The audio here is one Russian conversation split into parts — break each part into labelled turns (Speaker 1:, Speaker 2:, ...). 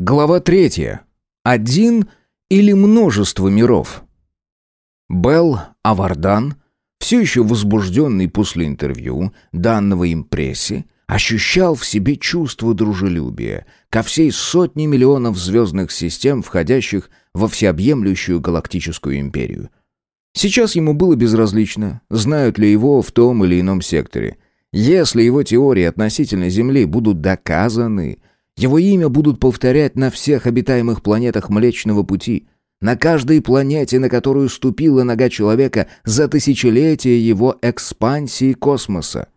Speaker 1: Глава третья. Один или множество миров? Белл Авардан, все еще возбужденный после интервью, данного им прессе, ощущал в себе чувство дружелюбия ко всей сотне миллионов звездных систем, входящих во всеобъемлющую галактическую империю. Сейчас ему было безразлично, знают ли его в том или ином секторе. Если его теории относительно Земли будут доказаны, его имя будут повторять на всех обитаемых планетах Млечного Пути, на каждой планете, на которую ступила нога человека за тысячелетия его экспансии космоса.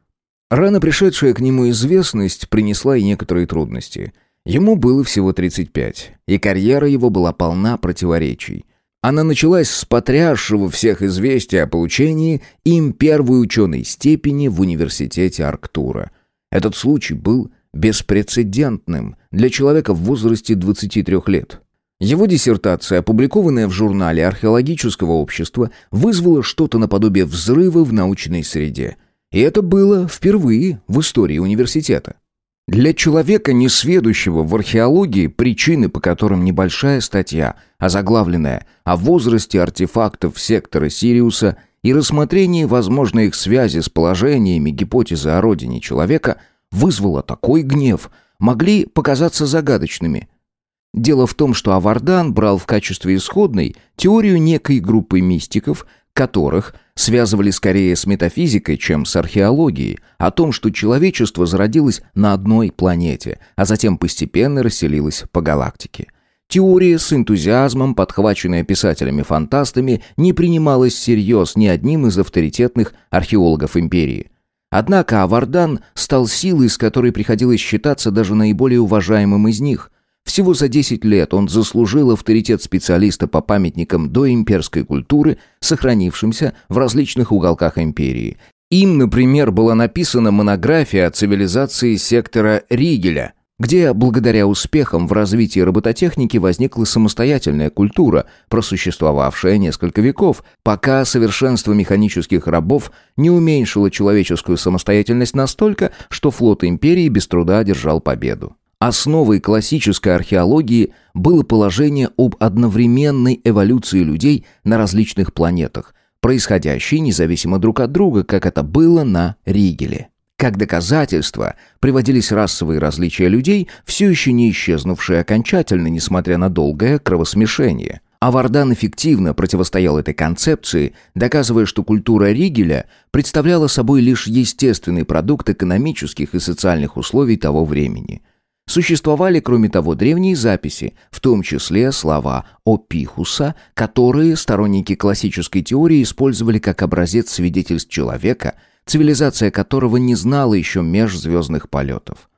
Speaker 1: Рано пришедшая к нему известность принесла и некоторые трудности. Ему было всего 35, и карьера его была полна противоречий. Она началась с потрясшего всех известия о получении им первой ученой степени в университете Арктура. Этот случай был беспрецедентным для человека в возрасте 23 лет. Его диссертация, опубликованная в журнале археологического общества, вызвала что-то наподобие взрыва в научной среде – и это было впервые в истории университета. Для человека, несведущего в археологии, причины, по которым небольшая статья, озаглавленная о возрасте артефактов сектора Сириуса и рассмотрении возможной их связи с положениями гипотезы о родине человека, вызвала такой гнев, могли показаться загадочными. Дело в том, что Авардан брал в качестве исходной теорию некой группы мистиков – которых связывали скорее с метафизикой, чем с археологией, о том, что человечество зародилось на одной планете, а затем постепенно расселилось по галактике. Теория с энтузиазмом, подхваченная писателями-фантастами, не принималась всерьез ни одним из авторитетных археологов империи. Однако Авардан стал силой, с которой приходилось считаться даже наиболее уважаемым из них – всего за 10 лет он заслужил авторитет специалиста по памятникам доимперской культуры, сохранившимся в различных уголках империи. Им, например, была написана монография о цивилизации сектора Ригеля, где, благодаря успехам в развитии робототехники, возникла самостоятельная культура, просуществовавшая несколько веков, пока совершенство механических рабов не уменьшило человеческую самостоятельность настолько, что флот империи без труда одержал победу. Основой классической археологии было положение об одновременной эволюции людей на различных планетах, происходящей независимо друг от друга, как это было на Ригеле. Как доказательство приводились расовые различия людей, все еще не исчезнувшие окончательно, несмотря на долгое кровосмешение. Авардан эффективно противостоял этой концепции, доказывая, что культура Ригеля представляла собой лишь естественный продукт экономических и социальных условий того времени – Существовали, кроме того, древние записи, в том числе слова Опихуса, которые сторонники классической теории использовали как образец свидетельств человека, цивилизация которого не знала еще межзвездных полетов.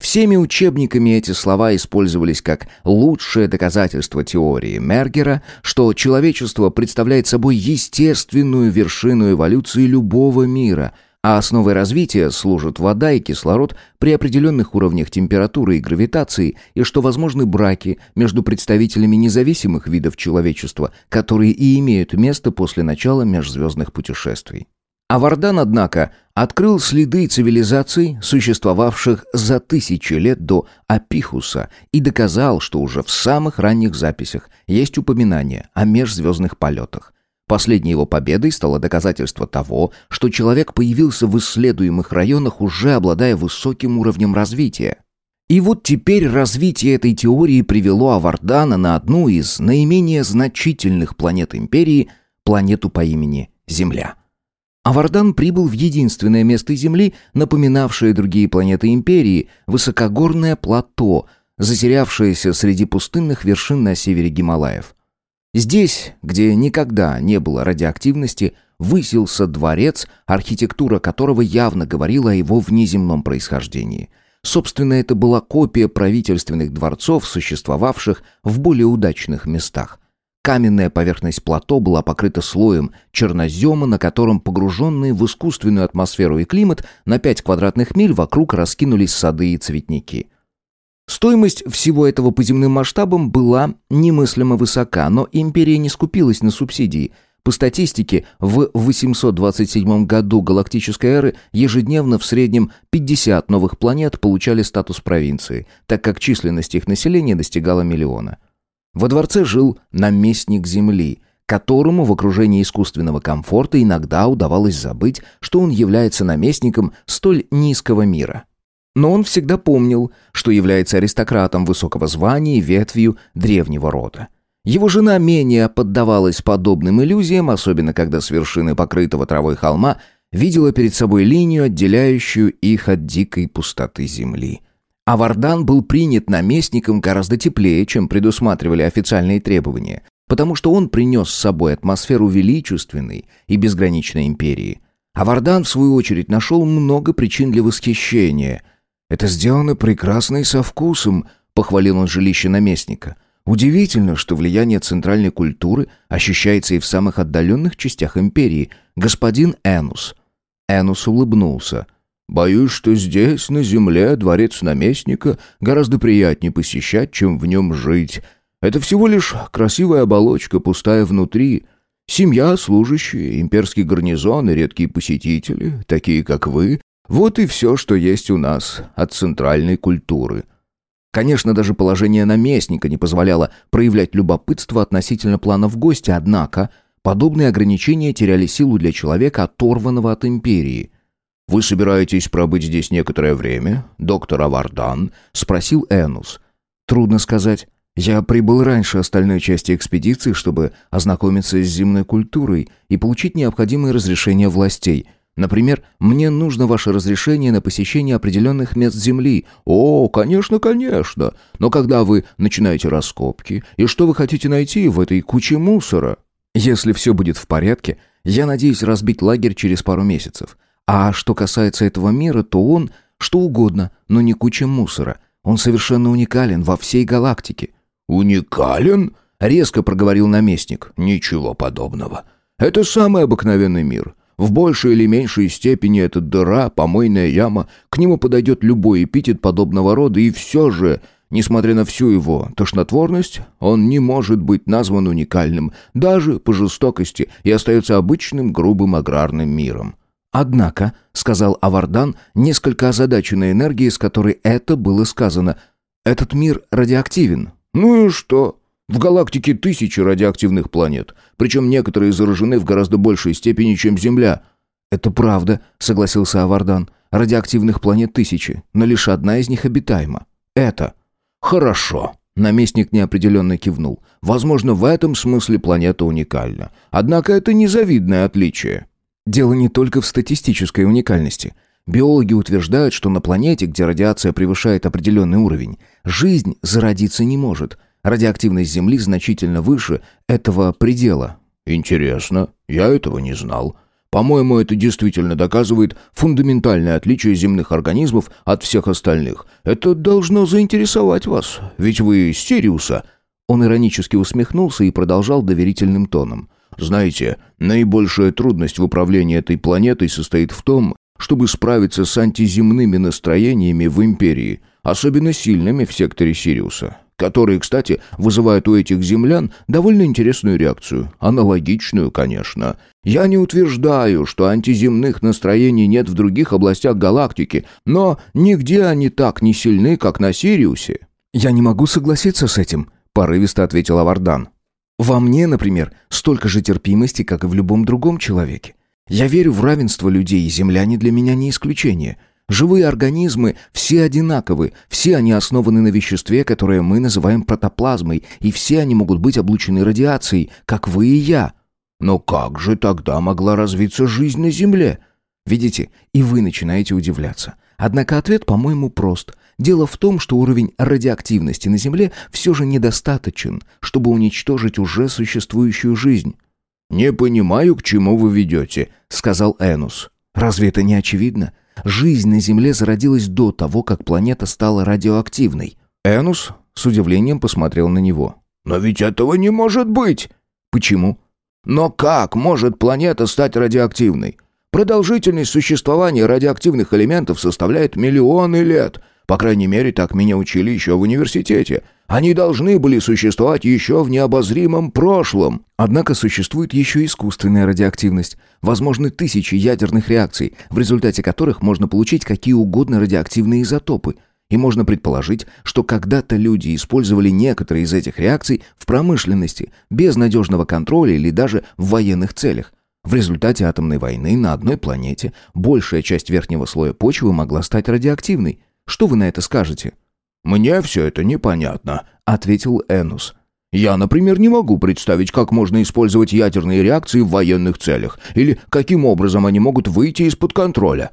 Speaker 1: Всеми учебниками эти слова использовались как лучшее доказательство теории Мергера, что человечество представляет собой естественную вершину эволюции любого мира – а основой развития служат вода и кислород при определенных уровнях температуры и гравитации, и что возможны браки между представителями независимых видов человечества, которые и имеют место после начала межзвездных путешествий. Авардан, однако, открыл следы цивилизаций, существовавших за тысячи лет до Апихуса, и доказал, что уже в самых ранних записях есть упоминание о межзвездных полетах. Последней его победой стало доказательство того, что человек появился в исследуемых районах, уже обладая высоким уровнем развития. И вот теперь развитие этой теории привело Авардана на одну из наименее значительных планет Империи, планету по имени Земля. Авардан прибыл в единственное место Земли, напоминавшее другие планеты Империи, высокогорное плато, затерявшееся среди пустынных вершин на севере Гималаев. Здесь, где никогда не было радиоактивности, высился дворец, архитектура которого явно говорила о его внеземном происхождении. Собственно, это была копия правительственных дворцов, существовавших в более удачных местах. Каменная поверхность плато была покрыта слоем чернозема, на котором погруженные в искусственную атмосферу и климат на 5 квадратных миль вокруг раскинулись сады и цветники. Стоимость всего этого по земным масштабам была немыслимо высока, но империя не скупилась на субсидии. По статистике, в 827 году галактической эры ежедневно в среднем 50 новых планет получали статус провинции, так как численность их населения достигала миллиона. Во дворце жил наместник Земли, которому в окружении искусственного комфорта иногда удавалось забыть, что он является наместником столь низкого мира. Но он всегда помнил, что является аристократом высокого звания и ветвью древнего рода. Его жена менее поддавалась подобным иллюзиям, особенно когда с вершины покрытого травой холма видела перед собой линию, отделяющую их от дикой пустоты земли. А Вардан был принят наместником гораздо теплее, чем предусматривали официальные требования, потому что он принес с собой атмосферу величественной и безграничной империи. А Вардан, в свою очередь, нашел много причин для восхищения. «Это сделано прекрасно и со вкусом», — похвалил он жилище наместника. Удивительно, что влияние центральной культуры ощущается и в самых отдаленных частях империи. Господин Энус. Энус улыбнулся. «Боюсь, что здесь, на земле, дворец наместника гораздо приятнее посещать, чем в нем жить. Это всего лишь красивая оболочка, пустая внутри. Семья, служащие, имперский гарнизон и редкие посетители, такие как вы. Вот и все, что есть у нас от центральной культуры». Конечно, даже положение наместника не позволяло проявлять любопытство относительно планов гостя, однако подобные ограничения теряли силу для человека, оторванного от империи. «Вы собираетесь пробыть здесь некоторое время, доктор Авардан?» — спросил Энус. «Трудно сказать. Я прибыл раньше остальной части экспедиции, чтобы ознакомиться с земной культурой и получить необходимые разрешения властей», Например, мне нужно ваше разрешение на посещение определенных мест Земли. О, конечно, конечно. Но когда вы начинаете раскопки, и что вы хотите найти в этой куче мусора? Если все будет в порядке, я надеюсь разбить лагерь через пару месяцев. А что касается этого мира, то он что угодно, но не куча мусора. Он совершенно уникален во всей галактике. «Уникален?» — резко проговорил наместник. «Ничего подобного. Это самый обыкновенный мир». В большей или меньшей степени это дыра, помойная яма, к нему подойдет любой эпитет подобного рода, и все же, несмотря на всю его тошнотворность, он не может быть назван уникальным, даже по жестокости, и остается обычным грубым аграрным миром. «Однако», — сказал Авардан, несколько озадаченной энергией, с которой это было сказано, — «этот мир радиоактивен». «Ну и что?» В галактике тысячи радиоактивных планет, причем некоторые заражены в гораздо большей степени, чем Земля. Это правда, согласился Авардан. Радиоактивных планет тысячи, но лишь одна из них обитаема. Это. Хорошо. Наместник неопределенно кивнул. Возможно, в этом смысле планета уникальна. Однако это незавидное отличие. Дело не только в статистической уникальности. Биологи утверждают, что на планете, где радиация превышает определенный уровень, жизнь зародиться не может – Радиоактивность Земли значительно выше этого предела. Интересно, я этого не знал. По-моему, это действительно доказывает фундаментальное отличие земных организмов от всех остальных. Это должно заинтересовать вас, ведь вы из Сириуса. Он иронически усмехнулся и продолжал доверительным тоном. Знаете, наибольшая трудность в управлении этой планетой состоит в том, чтобы справиться с антиземными настроениями в Империи, особенно сильными в секторе Сириуса которые, кстати, вызывают у этих землян довольно интересную реакцию. Аналогичную, конечно. Я не утверждаю, что антиземных настроений нет в других областях галактики, но нигде они так не сильны, как на Сириусе. «Я не могу согласиться с этим», — порывисто ответил Авардан. «Во мне, например, столько же терпимости, как и в любом другом человеке. Я верю в равенство людей, и земляне для меня не исключение». Живые организмы все одинаковы, все они основаны на веществе, которое мы называем протоплазмой, и все они могут быть облучены радиацией, как вы и я. Но как же тогда могла развиться жизнь на Земле? Видите, и вы начинаете удивляться. Однако ответ, по-моему, прост. Дело в том, что уровень радиоактивности на Земле все же недостаточен, чтобы уничтожить уже существующую жизнь. «Не понимаю, к чему вы ведете», — сказал Энус. «Разве это не очевидно?» Жизнь на Земле зародилась до того, как планета стала радиоактивной. Энус с удивлением посмотрел на него. «Но ведь этого не может быть!» «Почему?» «Но как может планета стать радиоактивной? Продолжительность существования радиоактивных элементов составляет миллионы лет. По крайней мере, так меня учили еще в университете. Они должны были существовать еще в необозримом прошлом.
Speaker 2: Однако существует еще искусственная радиоактивность. Возможны тысячи ядерных реакций, в результате которых можно получить какие угодно радиоактивные изотопы. И можно предположить, что когда-то люди использовали некоторые из этих реакций в промышленности, без надежного контроля или даже в военных целях. В результате атомной войны на одной планете большая часть верхнего слоя почвы могла стать радиоактивной. Что вы на это скажете?
Speaker 1: «Мне все это непонятно», — ответил Энус. «Я, например, не могу представить, как можно использовать ядерные реакции в военных целях, или каким образом они могут выйти из-под контроля».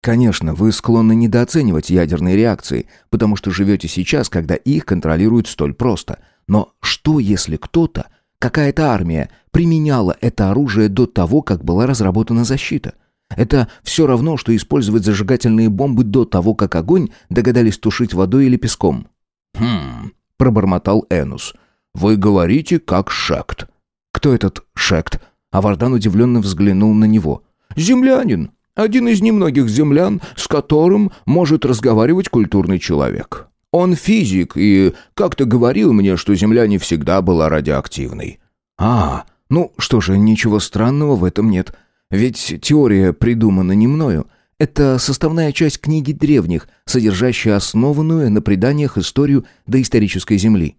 Speaker 2: Конечно, вы склонны недооценивать ядерные реакции, потому что живете сейчас, когда их контролируют столь просто. Но что, если кто-то, какая-то армия, применяла это оружие до того, как была разработана защита? Это все равно, что использовать зажигательные бомбы до того, как огонь догадались тушить водой или песком.
Speaker 1: «Хм...» — пробормотал Энус. «Вы говорите, как Шект».
Speaker 2: «Кто этот Шект?» А Вардан удивленно взглянул на него.
Speaker 1: «Землянин. Один из немногих землян, с которым может разговаривать культурный человек. Он физик и как-то говорил мне, что Земля не всегда была радиоактивной».
Speaker 2: «А, ну что же, ничего странного в этом нет». Ведь теория придумана не мною. Это составная часть книги древних, содержащая основанную на преданиях историю доисторической Земли.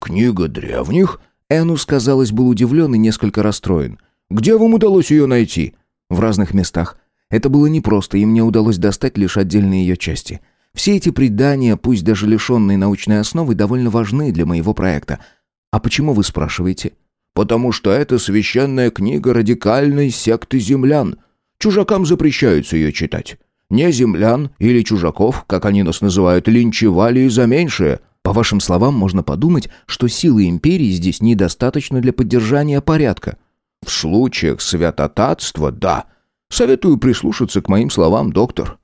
Speaker 1: «Книга древних?»
Speaker 2: Энус, казалось, был удивлен и несколько расстроен.
Speaker 1: «Где вам удалось ее найти?»
Speaker 2: «В разных местах. Это было непросто, и мне удалось достать лишь отдельные ее части. Все эти предания, пусть даже лишенные научной основы, довольно важны для моего проекта. А почему вы спрашиваете?»
Speaker 1: Потому что это священная книга радикальной секты землян. Чужакам запрещается ее читать. Не землян или чужаков, как они нас называют, линчевали и за меньшее.
Speaker 2: По вашим словам, можно подумать, что силы империи здесь недостаточно для поддержания порядка.
Speaker 1: В случаях святотатства – да. Советую прислушаться к моим словам, доктор.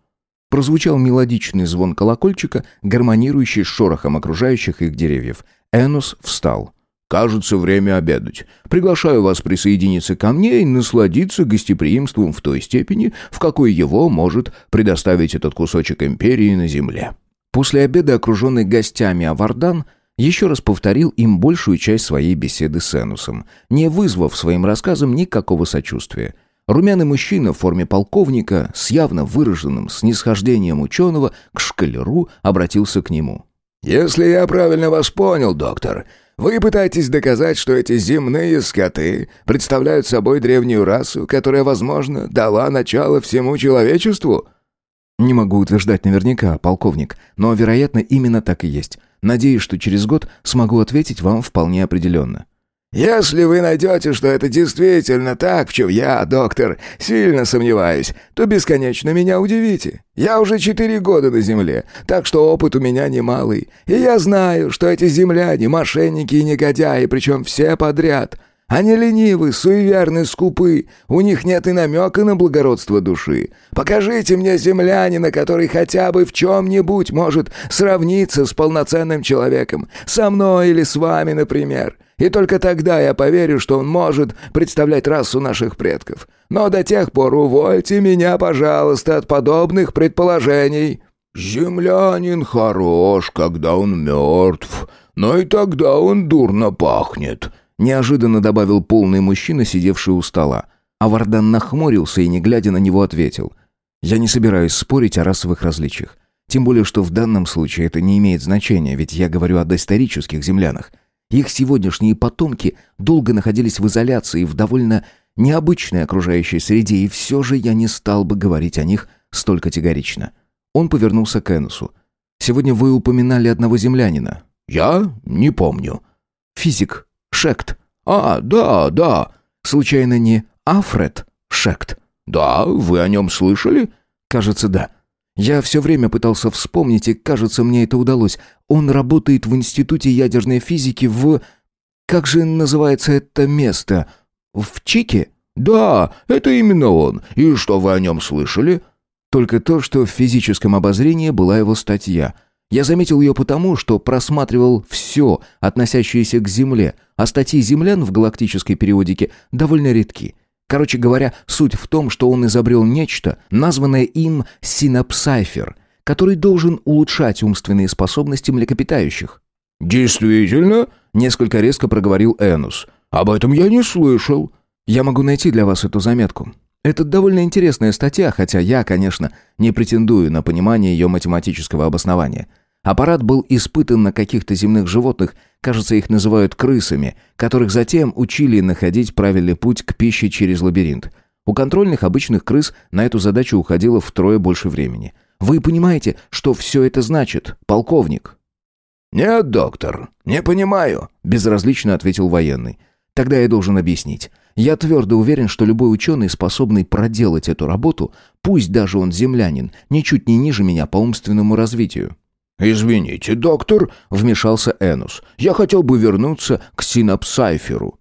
Speaker 2: Прозвучал мелодичный звон колокольчика, гармонирующий с шорохом окружающих их деревьев. Энус встал.
Speaker 1: Кажется, время обедать. Приглашаю вас присоединиться ко мне и насладиться гостеприимством в той степени, в какой его может предоставить этот кусочек империи на земле».
Speaker 2: После обеда, окруженный гостями Авардан, еще раз повторил им большую часть своей беседы с Энусом, не вызвав своим рассказом никакого сочувствия. Румяный мужчина в форме полковника с явно выраженным снисхождением ученого к шкалеру обратился к нему.
Speaker 1: «Если я правильно вас понял, доктор, вы пытаетесь доказать, что эти земные скоты представляют собой древнюю расу, которая, возможно, дала начало всему человечеству?»
Speaker 2: «Не могу утверждать наверняка, полковник, но, вероятно, именно так и есть. Надеюсь, что через год смогу ответить вам вполне определенно».
Speaker 1: «Если вы найдете, что это действительно так, в чем я, доктор, сильно сомневаюсь, то бесконечно меня удивите. Я уже четыре года на Земле, так что опыт у меня немалый. И я знаю, что эти земляне — мошенники и негодяи, причем все подряд. Они ленивы, суеверны, скупы, у них нет и намека на благородство души. Покажите мне землянина, который хотя бы в чем-нибудь может сравниться с полноценным человеком, со мной или с вами, например». И только тогда я поверю, что он может представлять расу наших предков. Но до тех пор увольте меня, пожалуйста, от подобных предположений». «Землянин хорош, когда он мертв, но и тогда он дурно пахнет», —
Speaker 2: неожиданно добавил полный мужчина, сидевший у стола. А Вардан нахмурился и, не глядя на него, ответил. «Я не собираюсь спорить о расовых различиях. Тем более, что в данном случае это не имеет значения, ведь я говорю о доисторических землянах. Их сегодняшние потомки долго находились в изоляции в довольно необычной окружающей среде, и все же я не стал бы говорить о них столь категорично. Он повернулся к Энусу. «Сегодня вы упоминали одного землянина».
Speaker 1: «Я? Не помню».
Speaker 2: «Физик. Шект».
Speaker 1: «А, да, да».
Speaker 2: «Случайно не Афред Шект?»
Speaker 1: «Да, вы о нем слышали?»
Speaker 2: «Кажется, да». Я все время пытался вспомнить, и, кажется, мне это удалось. Он работает в Институте ядерной физики в... Как же называется это место? В Чике?
Speaker 1: Да, это именно он. И что вы о нем слышали?
Speaker 2: Только то, что в физическом обозрении была его статья. Я заметил ее потому, что просматривал все, относящееся к Земле, а статьи землян в галактической периодике довольно редки. Короче говоря, суть в том, что он изобрел нечто, названное им синапсайфер, который должен улучшать умственные способности млекопитающих.
Speaker 1: «Действительно?» — несколько резко проговорил Энус. «Об этом я не слышал».
Speaker 2: «Я могу найти для вас эту заметку. Это довольно интересная статья, хотя я, конечно, не претендую на понимание ее математического обоснования. Аппарат был испытан на каких-то земных животных, кажется, их называют крысами, которых затем учили находить правильный путь к пище через лабиринт. У контрольных обычных крыс на эту задачу уходило втрое больше времени. Вы понимаете, что все это значит, полковник?»
Speaker 1: «Нет, доктор, не понимаю», — безразлично ответил военный.
Speaker 2: «Тогда я должен объяснить. Я твердо уверен, что любой ученый, способный проделать эту работу, пусть даже он землянин, ничуть не ниже меня по умственному развитию».
Speaker 1: «Извините, доктор», — вмешался Энус, — «я хотел бы вернуться к синапсайферу».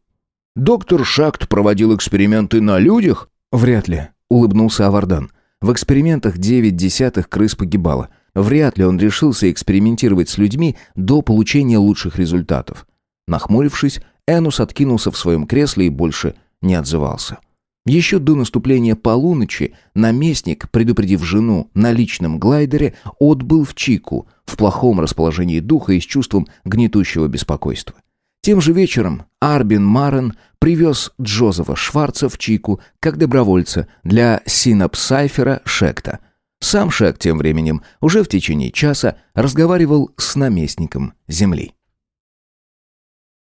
Speaker 1: «Доктор Шакт проводил эксперименты на людях?»
Speaker 2: «Вряд ли», — улыбнулся Авардан. «В экспериментах девять десятых крыс погибало. Вряд ли он решился экспериментировать с людьми до получения лучших результатов». Нахмурившись, Энус откинулся в своем кресле и больше не отзывался. Еще до наступления полуночи наместник, предупредив жену на личном глайдере, отбыл в Чику в плохом расположении духа и с чувством гнетущего беспокойства. Тем же вечером Арбин Марен привез Джозефа Шварца в Чику как добровольца для синапсайфера Шекта. Сам Шек тем временем уже в течение часа разговаривал с наместником земли.